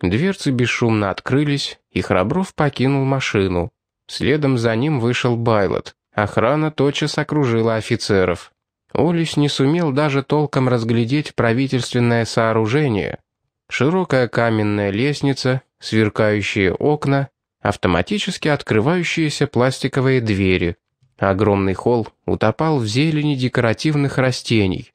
Дверцы бесшумно открылись, и Храбров покинул машину. Следом за ним вышел Байлот. Охрана тотчас окружила офицеров. Олис не сумел даже толком разглядеть правительственное сооружение. Широкая каменная лестница, сверкающие окна, автоматически открывающиеся пластиковые двери. Огромный холл утопал в зелени декоративных растений.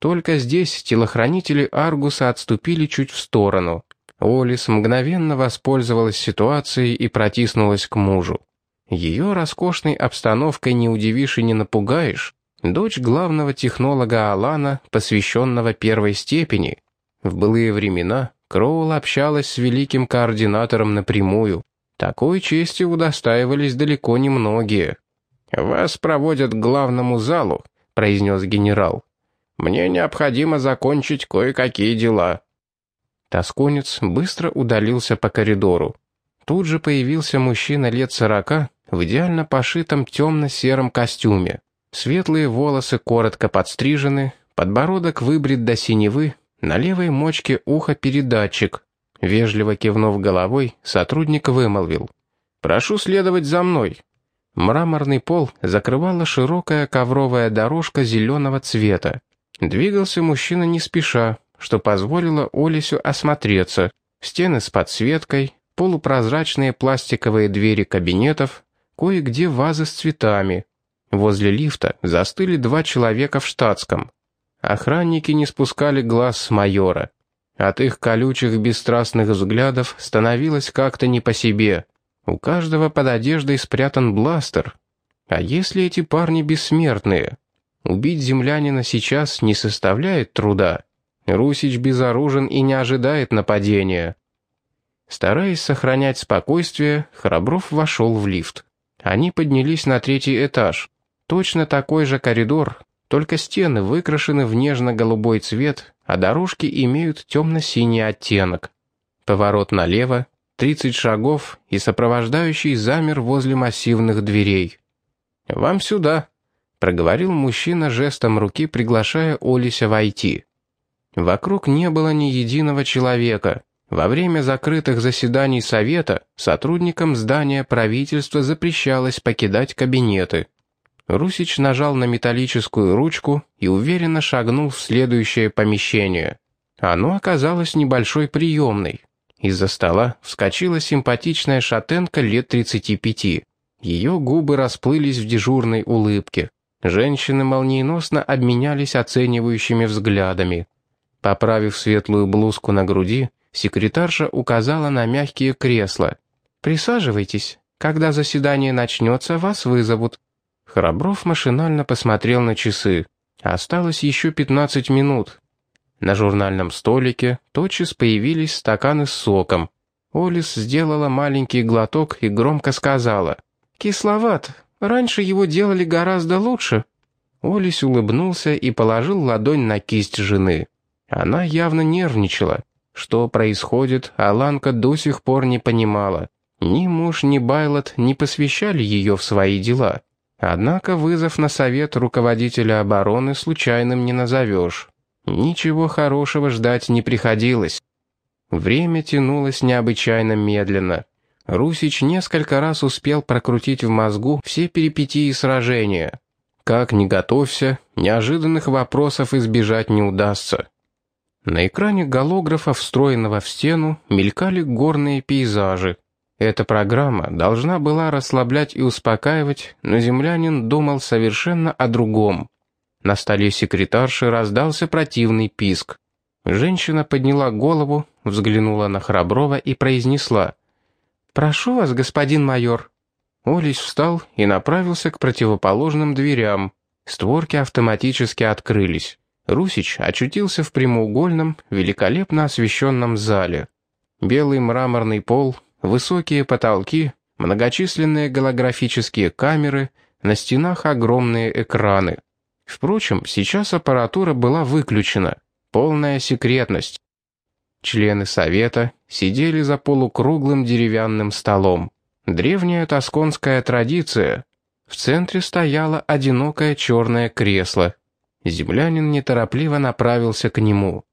Только здесь телохранители Аргуса отступили чуть в сторону. Олис мгновенно воспользовалась ситуацией и протиснулась к мужу. Ее роскошной обстановкой не удивишь и не напугаешь. Дочь главного технолога Алана, посвященного первой степени. В былые времена Кроул общалась с великим координатором напрямую. Такой чести удостаивались далеко не многие. «Вас проводят к главному залу», — произнес генерал. «Мне необходимо закончить кое-какие дела». Тосконец быстро удалился по коридору. Тут же появился мужчина лет сорока в идеально пошитом темно-сером костюме. Светлые волосы коротко подстрижены, подбородок выбрит до синевы, на левой мочке уха передатчик. Вежливо кивнув головой, сотрудник вымолвил. «Прошу следовать за мной». Мраморный пол закрывала широкая ковровая дорожка зеленого цвета. Двигался мужчина не спеша, что позволило Олесю осмотреться. Стены с подсветкой, полупрозрачные пластиковые двери кабинетов, кое-где вазы с цветами. Возле лифта застыли два человека в штатском. Охранники не спускали глаз с майора. От их колючих бесстрастных взглядов становилось как-то не по себе. У каждого под одеждой спрятан бластер. А если эти парни бессмертные? Убить землянина сейчас не составляет труда. Русич безоружен и не ожидает нападения. Стараясь сохранять спокойствие, Храбров вошел в лифт. Они поднялись на третий этаж. Точно такой же коридор, только стены выкрашены в нежно-голубой цвет, а дорожки имеют темно-синий оттенок. Поворот налево, 30 шагов, и сопровождающий замер возле массивных дверей. «Вам сюда», — проговорил мужчина жестом руки, приглашая Олися войти. Вокруг не было ни единого человека. Во время закрытых заседаний Совета сотрудникам здания правительства запрещалось покидать кабинеты. Русич нажал на металлическую ручку и уверенно шагнул в следующее помещение. Оно оказалось небольшой приемной. Из-за стола вскочила симпатичная шатенка лет 35. Ее губы расплылись в дежурной улыбке. Женщины молниеносно обменялись оценивающими взглядами. Поправив светлую блузку на груди, секретарша указала на мягкие кресла. «Присаживайтесь. Когда заседание начнется, вас вызовут». Храбров машинально посмотрел на часы. Осталось еще 15 минут. На журнальном столике тотчас появились стаканы с соком. Олис сделала маленький глоток и громко сказала. «Кисловат. Раньше его делали гораздо лучше». Олис улыбнулся и положил ладонь на кисть жены. Она явно нервничала. Что происходит, Аланка до сих пор не понимала. Ни муж, ни Байлот не посвящали ее в свои дела. Однако вызов на совет руководителя обороны случайным не назовешь. Ничего хорошего ждать не приходилось. Время тянулось необычайно медленно. Русич несколько раз успел прокрутить в мозгу все перипетии сражения. Как ни готовься, неожиданных вопросов избежать не удастся. На экране голографа, встроенного в стену, мелькали горные пейзажи. Эта программа должна была расслаблять и успокаивать, но землянин думал совершенно о другом. На столе секретарши раздался противный писк. Женщина подняла голову, взглянула на Храброва и произнесла. «Прошу вас, господин майор». Олесь встал и направился к противоположным дверям. Створки автоматически открылись. Русич очутился в прямоугольном, великолепно освещенном зале. Белый мраморный пол, высокие потолки, многочисленные голографические камеры, на стенах огромные экраны. Впрочем, сейчас аппаратура была выключена. Полная секретность. Члены совета сидели за полукруглым деревянным столом. Древняя тосконская традиция. В центре стояло одинокое черное кресло. Землянин неторопливо направился к нему.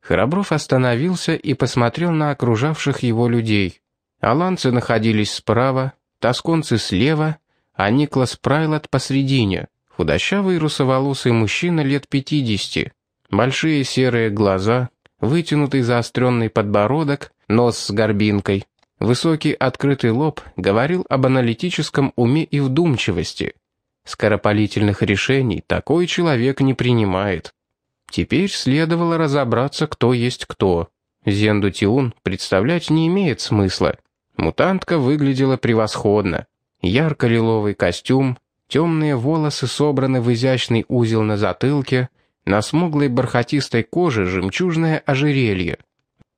Храбров остановился и посмотрел на окружавших его людей. Аланцы находились справа, тосконцы слева, а Никлас Прайлот посредине. Худощавый русоволосый мужчина лет пятидесяти. Большие серые глаза, вытянутый заостренный подбородок, нос с горбинкой. Высокий открытый лоб говорил об аналитическом уме и вдумчивости. Скоропалительных решений такой человек не принимает. Теперь следовало разобраться, кто есть кто. Зенду Тиун представлять не имеет смысла. Мутантка выглядела превосходно. Ярко-лиловый костюм, темные волосы собраны в изящный узел на затылке, на смуглой бархатистой коже жемчужное ожерелье.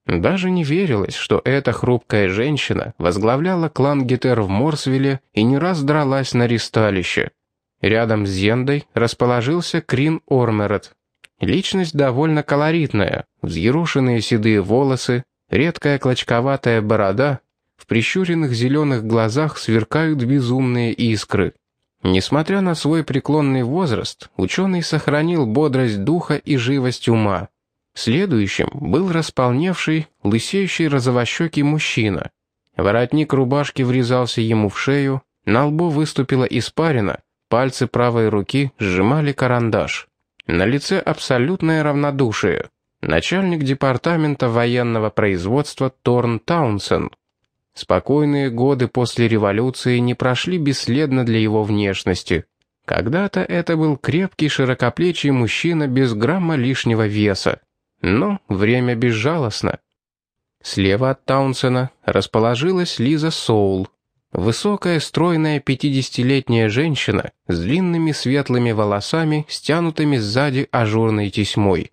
Даже не верилось, что эта хрупкая женщина возглавляла клан Гетер в Морсвилле и не раз дралась на ристалище. Рядом с Зендой расположился Крин Ормерет, Личность довольно колоритная, взъерошенные седые волосы, редкая клочковатая борода, в прищуренных зеленых глазах сверкают безумные искры. Несмотря на свой преклонный возраст, ученый сохранил бодрость духа и живость ума. Следующим был располневший, лысеющий розовощекий мужчина. Воротник рубашки врезался ему в шею, на лбу выступила испарина, пальцы правой руки сжимали карандаш. На лице абсолютное равнодушие. Начальник департамента военного производства Торн Таунсен. Спокойные годы после революции не прошли бесследно для его внешности. Когда-то это был крепкий широкоплечий мужчина без грамма лишнего веса. Но время безжалостно. Слева от Таунсена расположилась Лиза Соул, Высокая, стройная пятидесятилетняя женщина с длинными светлыми волосами, стянутыми сзади ажурной тесьмой.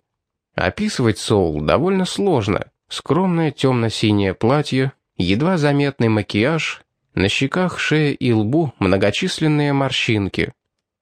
Описывать Соул довольно сложно. Скромное темно-синее платье, едва заметный макияж, на щеках, шее и лбу многочисленные морщинки.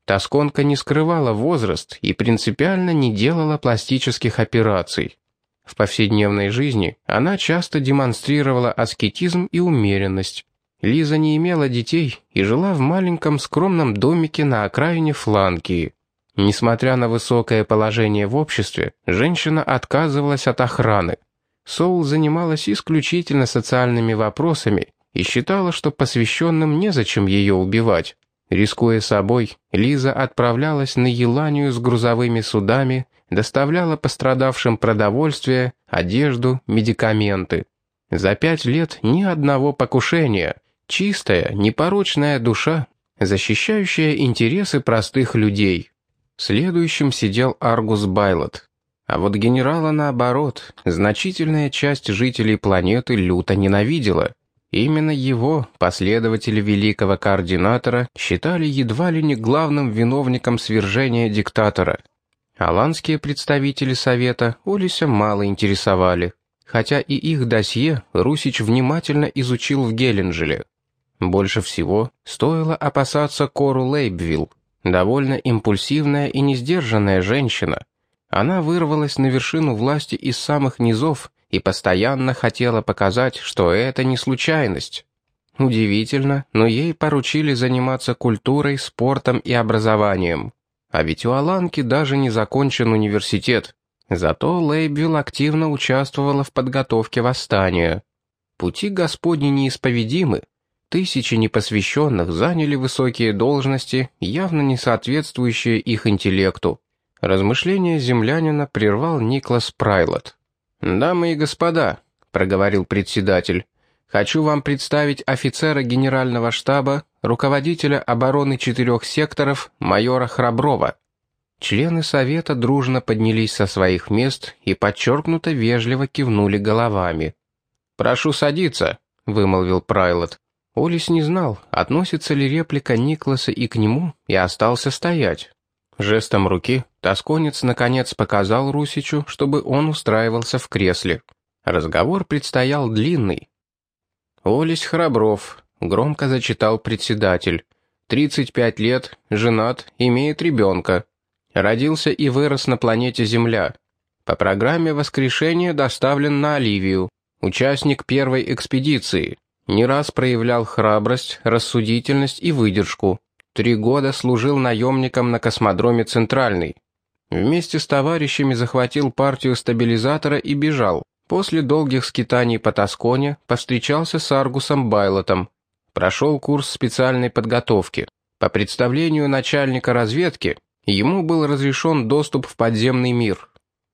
Тосконка не скрывала возраст и принципиально не делала пластических операций. В повседневной жизни она часто демонстрировала аскетизм и умеренность. Лиза не имела детей и жила в маленьком скромном домике на окраине Фланкии. Несмотря на высокое положение в обществе, женщина отказывалась от охраны. Соул занималась исключительно социальными вопросами и считала, что посвященным незачем ее убивать. Рискуя собой, Лиза отправлялась на Еланию с грузовыми судами, доставляла пострадавшим продовольствие, одежду, медикаменты. За пять лет ни одного покушения, Чистая, непорочная душа, защищающая интересы простых людей. Следующим сидел Аргус Байлот. А вот генерала, наоборот, значительная часть жителей планеты люто ненавидела. Именно его, последователи великого координатора, считали едва ли не главным виновником свержения диктатора. Аланские представители Совета Олися мало интересовали, хотя и их досье Русич внимательно изучил в Геленджеле. Больше всего стоило опасаться Кору Лейбвилл, довольно импульсивная и несдержанная женщина. Она вырвалась на вершину власти из самых низов и постоянно хотела показать, что это не случайность. Удивительно, но ей поручили заниматься культурой, спортом и образованием. А ведь у Аланки даже не закончен университет. Зато Лейбвилл активно участвовала в подготовке восстания. Пути Господни неисповедимы, Тысячи непосвященных заняли высокие должности, явно не соответствующие их интеллекту. Размышления землянина прервал Никлас Прайлот. «Дамы и господа», — проговорил председатель, — «хочу вам представить офицера генерального штаба, руководителя обороны четырех секторов, майора Храброва». Члены совета дружно поднялись со своих мест и подчеркнуто вежливо кивнули головами. «Прошу садиться», — вымолвил Прайлот. Олис не знал, относится ли реплика Никласа и к нему, и остался стоять. Жестом руки тосконец наконец показал Русичу, чтобы он устраивался в кресле. Разговор предстоял длинный. «Олесь Храбров», — громко зачитал председатель. «Тридцать пять лет, женат, имеет ребенка. Родился и вырос на планете Земля. По программе воскрешения доставлен на Оливию. Участник первой экспедиции. Не раз проявлял храбрость, рассудительность и выдержку. Три года служил наемником на космодроме «Центральный». Вместе с товарищами захватил партию стабилизатора и бежал. После долгих скитаний по Тосконе повстречался с Аргусом Байлотом. Прошел курс специальной подготовки. По представлению начальника разведки, ему был разрешен доступ в подземный мир.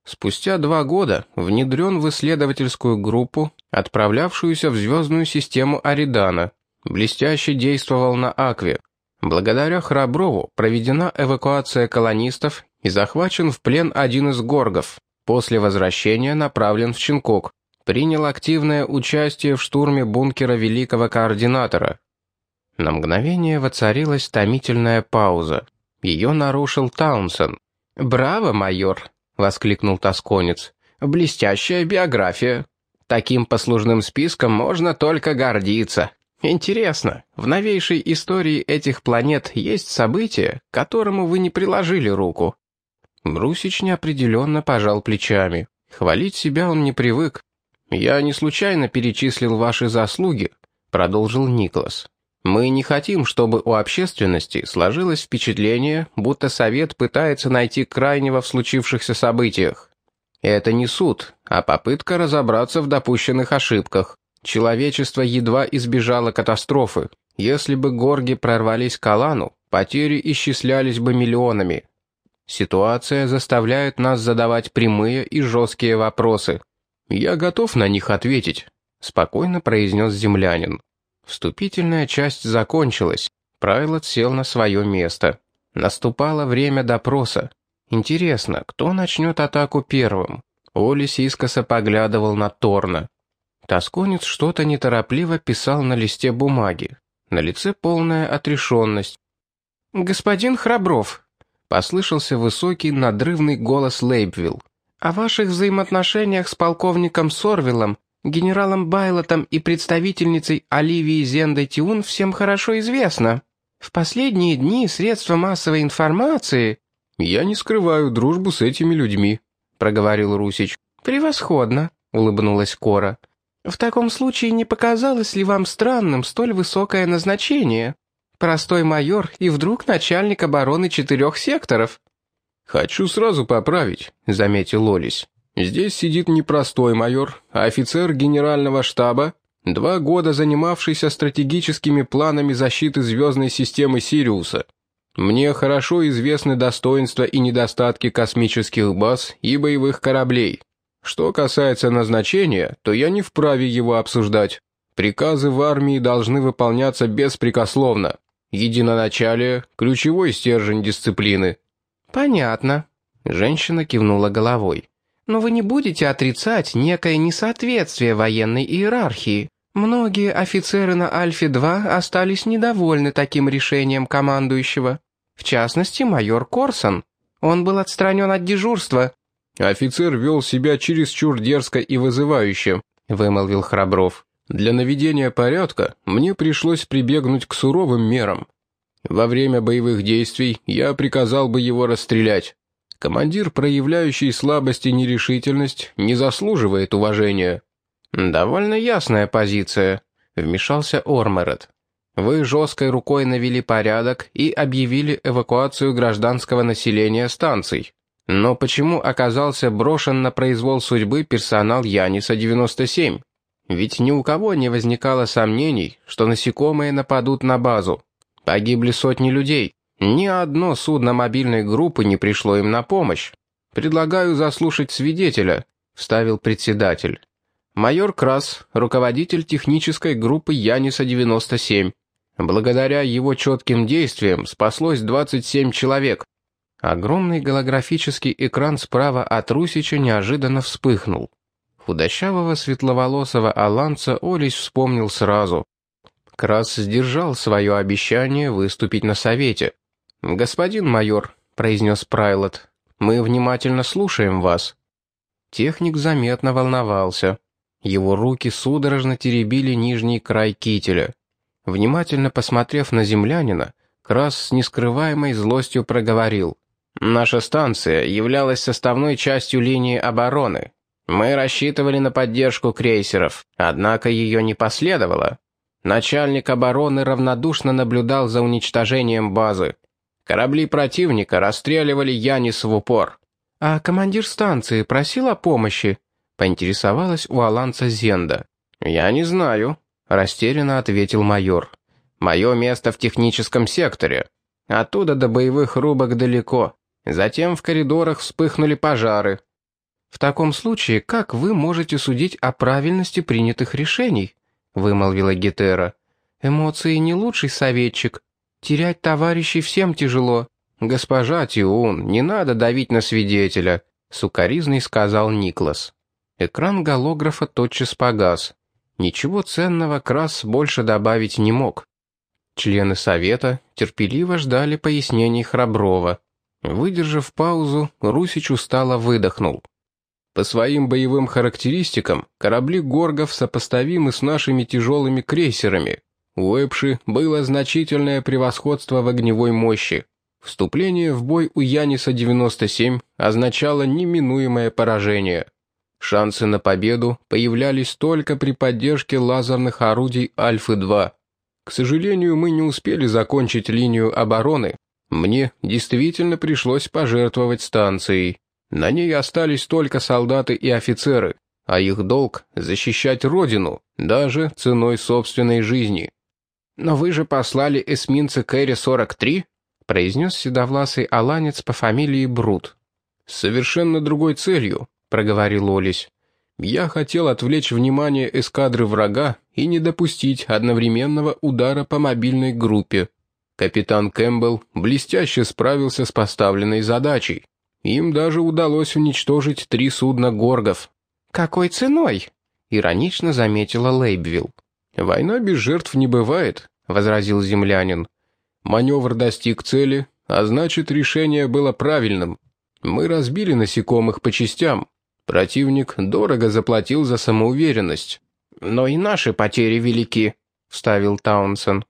Спустя два года внедрен в исследовательскую группу, отправлявшуюся в звездную систему Аридана. Блестяще действовал на Акве. Благодаря Храброву проведена эвакуация колонистов и захвачен в плен один из горгов. После возвращения направлен в Чинкок. Принял активное участие в штурме бункера Великого Координатора. На мгновение воцарилась томительная пауза. Ее нарушил Таунсен. «Браво, майор!» — воскликнул тосконец. «Блестящая биография. Таким послужным списком можно только гордиться. Интересно, в новейшей истории этих планет есть событие, которому вы не приложили руку?» Брусич неопределенно пожал плечами. Хвалить себя он не привык. «Я не случайно перечислил ваши заслуги», — продолжил Николас. «Мы не хотим, чтобы у общественности сложилось впечатление, будто Совет пытается найти крайнего в случившихся событиях. Это не суд, а попытка разобраться в допущенных ошибках. Человечество едва избежало катастрофы. Если бы горги прорвались к Алану, потери исчислялись бы миллионами. Ситуация заставляет нас задавать прямые и жесткие вопросы. Я готов на них ответить», — спокойно произнес землянин. Вступительная часть закончилась. Прайлот сел на свое место. Наступало время допроса. Интересно, кто начнет атаку первым? Олис искоса поглядывал на Торна. Тосконец что-то неторопливо писал на листе бумаги. На лице полная отрешенность. «Господин Храбров», Послышался высокий, надрывный голос Лейбвилл. «О ваших взаимоотношениях с полковником Сорвиллом, генералом Байлотом и представительницей Оливии Зендой Тиун всем хорошо известно. В последние дни средства массовой информации...» «Я не скрываю дружбу с этими людьми», — проговорил Русич. «Превосходно», — улыбнулась Кора. «В таком случае не показалось ли вам странным столь высокое назначение?» Простой майор и вдруг начальник обороны четырех секторов». «Хочу сразу поправить», — заметил Олесь. «Здесь сидит не простой майор, а офицер генерального штаба, два года занимавшийся стратегическими планами защиты звездной системы Сириуса. Мне хорошо известны достоинства и недостатки космических баз и боевых кораблей. Что касается назначения, то я не вправе его обсуждать. Приказы в армии должны выполняться беспрекословно. Единоначалие – ключевой стержень дисциплины». «Понятно», – женщина кивнула головой. «Но вы не будете отрицать некое несоответствие военной иерархии. Многие офицеры на Альфе-2 остались недовольны таким решением командующего. В частности, майор Корсон. Он был отстранен от дежурства». «Офицер вел себя чересчур дерзко и вызывающе», – вымолвил Храбров. Для наведения порядка мне пришлось прибегнуть к суровым мерам. Во время боевых действий я приказал бы его расстрелять. Командир, проявляющий слабость и нерешительность, не заслуживает уважения». «Довольно ясная позиция», — вмешался Ормерет. «Вы жесткой рукой навели порядок и объявили эвакуацию гражданского населения станций. Но почему оказался брошен на произвол судьбы персонал Яниса-97? Ведь ни у кого не возникало сомнений, что насекомые нападут на базу. Погибли сотни людей. Ни одно судно мобильной группы не пришло им на помощь. «Предлагаю заслушать свидетеля», — вставил председатель. «Майор Крас, руководитель технической группы Яниса-97. Благодаря его четким действиям спаслось 27 человек». Огромный голографический экран справа от Русича неожиданно вспыхнул. Худощавого светловолосого аланца Олесь вспомнил сразу. Крас сдержал свое обещание выступить на совете. «Господин майор», — произнес Прайлот, — «мы внимательно слушаем вас». Техник заметно волновался. Его руки судорожно теребили нижний край кителя. Внимательно посмотрев на землянина, Крас с нескрываемой злостью проговорил. «Наша станция являлась составной частью линии обороны. Мы рассчитывали на поддержку крейсеров, однако ее не последовало. Начальник обороны равнодушно наблюдал за уничтожением базы. Корабли противника расстреливали Янис в упор. «А командир станции просил о помощи?» — поинтересовалась у аланца Зенда. «Я не знаю», — растерянно ответил майор. «Мое место в техническом секторе. Оттуда до боевых рубок далеко. Затем в коридорах вспыхнули пожары». «В таком случае, как вы можете судить о правильности принятых решений?» — вымолвила Гетера. «Эмоции не лучший советчик. Терять товарищей всем тяжело. «Госпожа Тиун, не надо давить на свидетеля», — сукоризный сказал Никлас. Экран голографа тотчас погас. Ничего ценного Крас больше добавить не мог. Члены совета терпеливо ждали пояснений Храброва. Выдержав паузу, Русич устало выдохнул. По своим боевым характеристикам корабли Горгов сопоставимы с нашими тяжелыми крейсерами. У Эпши было значительное превосходство в огневой мощи. Вступление в бой у Яниса-97 означало неминуемое поражение. Шансы на победу появлялись только при поддержке лазерных орудий Альфы-2. К сожалению, мы не успели закончить линию обороны. Мне действительно пришлось пожертвовать станцией. На ней остались только солдаты и офицеры, а их долг — защищать родину, даже ценой собственной жизни. «Но вы же послали эсминца Кэрри-43?» произнес седовласый аланец по фамилии Брут. «С совершенно другой целью», — проговорил Олесь. «Я хотел отвлечь внимание эскадры врага и не допустить одновременного удара по мобильной группе. Капитан Кэмпбелл блестяще справился с поставленной задачей. Им даже удалось уничтожить три судна горгов». «Какой ценой?» — иронично заметила Лейбвилл. «Война без жертв не бывает», — возразил землянин. Маневр достиг цели, а значит, решение было правильным. Мы разбили насекомых по частям. Противник дорого заплатил за самоуверенность. «Но и наши потери велики», — вставил Таунсен.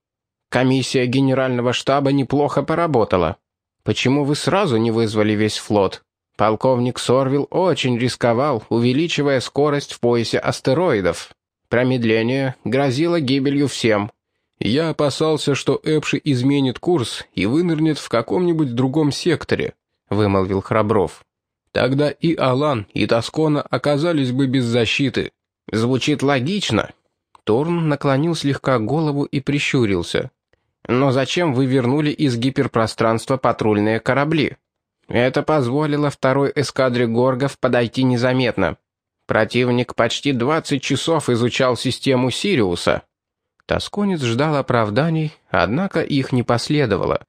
«Комиссия генерального штаба неплохо поработала. Почему вы сразу не вызвали весь флот? Полковник Сорвил очень рисковал, увеличивая скорость в поясе астероидов. Промедление грозило гибелью всем. Я опасался, что Эпши изменит курс и вынырнет в каком-нибудь другом секторе», — вымолвил Храбров. «Тогда и Алан, и Тоскона оказались бы без защиты». «Звучит логично». Торн наклонил слегка голову и прищурился. «Но зачем вы вернули из гиперпространства патрульные корабли? Это позволило второй эскадре Горгов подойти незаметно. Противник почти 20 часов изучал систему Сириуса». Тосконец ждал оправданий, однако их не последовало.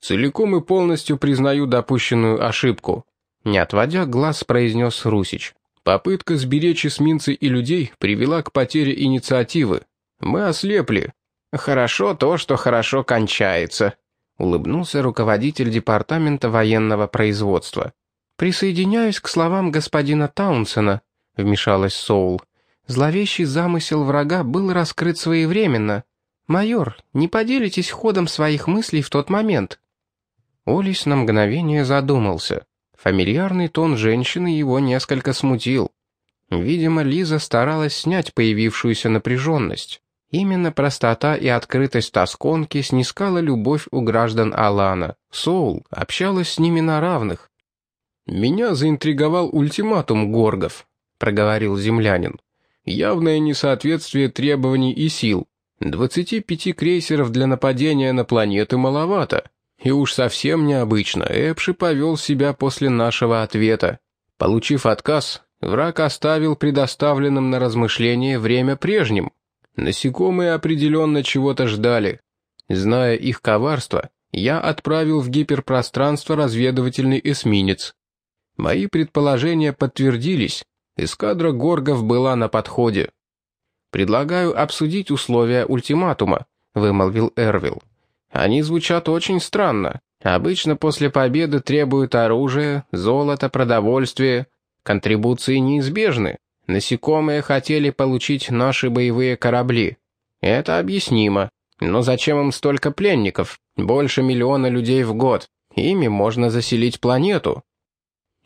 «Целиком и полностью признаю допущенную ошибку», не отводя глаз, произнес Русич. «Попытка сберечь эсминцы и людей привела к потере инициативы. Мы ослепли». «Хорошо то, что хорошо кончается», улыбнулся руководитель департамента военного производства. «Присоединяюсь к словам господина Таунсена», — вмешалась Соул. Зловещий замысел врага был раскрыт своевременно. «Майор, не поделитесь ходом своих мыслей в тот момент?» Олис на мгновение задумался. Фамильярный тон женщины его несколько смутил. Видимо, Лиза старалась снять появившуюся напряженность. Именно простота и открытость тосконки снискала любовь у граждан Алана. Соул общалась с ними на равных. «Меня заинтриговал ультиматум Горгов», — проговорил землянин явное несоответствие требований и сил. 25 крейсеров для нападения на планеты маловато. И уж совсем необычно, Эпши повел себя после нашего ответа. Получив отказ, враг оставил предоставленным на размышление время прежним. Насекомые определенно чего-то ждали. Зная их коварство, я отправил в гиперпространство разведывательный эсминец. Мои предположения подтвердились, Эскадра горгов была на подходе. «Предлагаю обсудить условия ультиматума», — вымолвил Эрвил. «Они звучат очень странно. Обычно после победы требуют оружие, золото, продовольствие. Контрибуции неизбежны. Насекомые хотели получить наши боевые корабли. Это объяснимо. Но зачем им столько пленников? Больше миллиона людей в год. Ими можно заселить планету».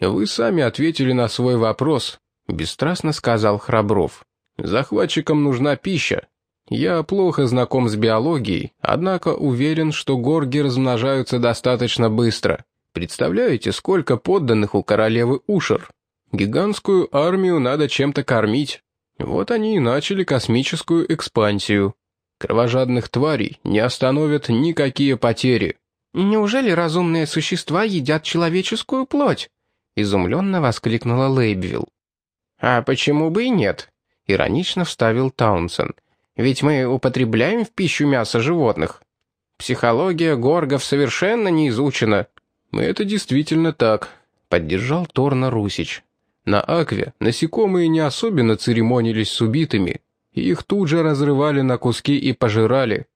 «Вы сами ответили на свой вопрос», Бесстрастно сказал Храбров. «Захватчикам нужна пища. Я плохо знаком с биологией, однако уверен, что горги размножаются достаточно быстро. Представляете, сколько подданных у королевы Ушер? Гигантскую армию надо чем-то кормить. Вот они и начали космическую экспансию. Кровожадных тварей не остановят никакие потери. «Неужели разумные существа едят человеческую плоть?» — изумленно воскликнула Лейбвилл. «А почему бы и нет?» — иронично вставил Таунсен. «Ведь мы употребляем в пищу мясо животных. Психология горгов совершенно не изучена». «Это действительно так», — поддержал Торна Русич. «На Акве насекомые не особенно церемонились с убитыми, их тут же разрывали на куски и пожирали.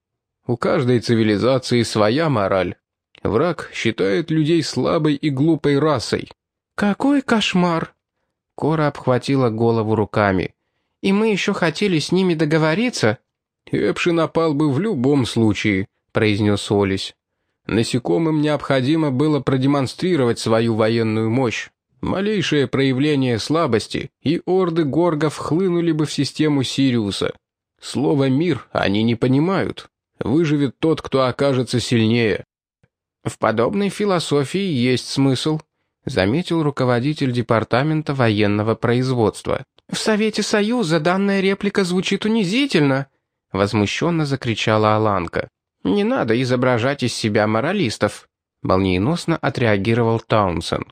У каждой цивилизации своя мораль. Враг считает людей слабой и глупой расой. «Какой кошмар!» Кора обхватила голову руками. «И мы еще хотели с ними договориться?» «Эпши напал бы в любом случае», — произнес Олесь. «Насекомым необходимо было продемонстрировать свою военную мощь. Малейшее проявление слабости, и орды горгов хлынули бы в систему Сириуса. Слово «мир» они не понимают. Выживет тот, кто окажется сильнее. В подобной философии есть смысл, заметил руководитель департамента военного производства. В Совете Союза данная реплика звучит унизительно, возмущенно закричала Аланка. Не надо изображать из себя моралистов, молниеносно отреагировал Таунсен.